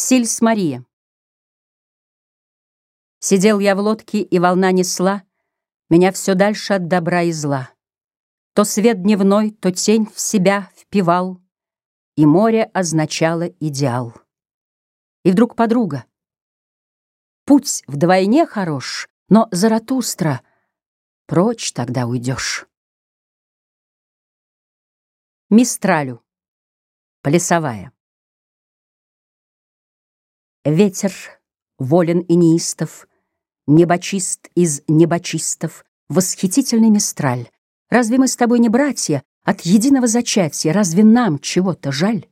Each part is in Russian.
Сильс Мария. Сидел я в лодке, и волна несла Меня все дальше от добра и зла. То свет дневной, то тень в себя впивал, И море означало идеал. И вдруг подруга. Путь вдвойне хорош, но Заратустра Прочь тогда уйдешь. Мистралю. Плясовая. Ветер волен и неистов, Небочист из небочистов, Восхитительный мистраль. Разве мы с тобой не братья От единого зачатия? Разве нам чего-то жаль?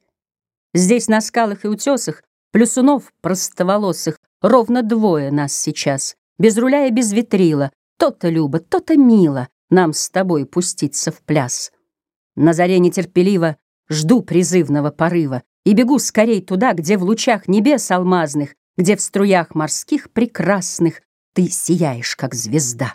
Здесь на скалах и утесах Плюсунов простоволосых Ровно двое нас сейчас, Без руля и без ветрила, То-то любо, то-то мило Нам с тобой пуститься в пляс. На заре нетерпеливо Жду призывного порыва, и бегу скорей туда, где в лучах небес алмазных, Где в струях морских прекрасных Ты сияешь, как звезда.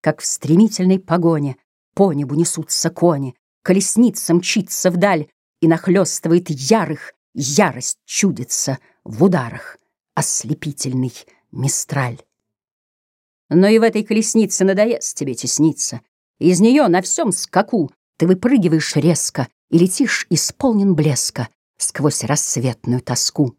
Как в стремительной погоне По небу несутся кони, Колесница мчится вдаль И нахлестывает ярых, Ярость чудится в ударах, Ослепительный мистраль. Но и в этой колеснице надоест тебе тесниться. Из нее на всем скаку Ты выпрыгиваешь резко И летишь исполнен блеска, сквозь рассветную тоску.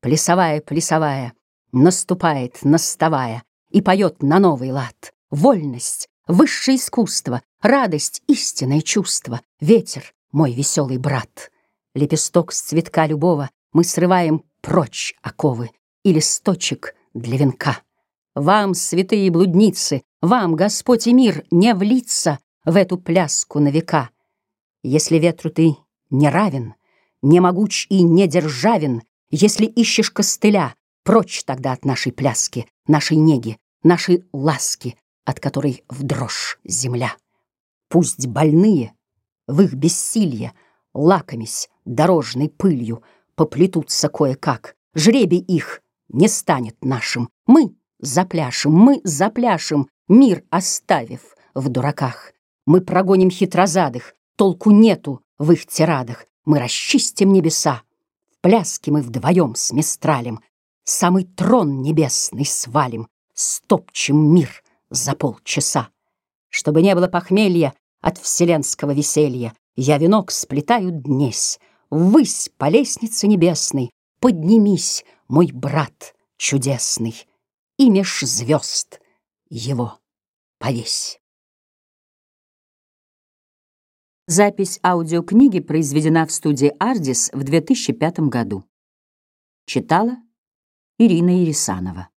Плясовая, плясовая, наступает, наставая, и поет на новый лад. Вольность, высшее искусство, радость, истинное чувство, ветер, мой веселый брат. Лепесток с цветка любого мы срываем прочь оковы и листочек для венка. Вам, святые блудницы, вам, Господь и мир, не влиться в эту пляску на века. Если ветру ты не равен — не могуч и не державен, если ищешь костыля, прочь тогда от нашей пляски, нашей неги, нашей ласки, от которой в дрожь земля. Пусть больные в их бессилье, лакомясь дорожной пылью, поплетутся кое-как, жребий их не станет нашим. Мы запляшем, мы запляшем, мир оставив в дураках. Мы прогоним хитрозадых, толку нету в их тирадах, мы расчистим небеса. В пляске мы вдвоем с Мистралем Самый трон небесный свалим, Стопчем мир за полчаса. Чтобы не было похмелья От вселенского веселья, Я венок сплетаю днесь. Ввысь по лестнице небесной Поднимись, мой брат чудесный, И меж звезд его повесь. Запись аудиокниги произведена в студии «Ардис» в 2005 году. Читала Ирина Ересанова.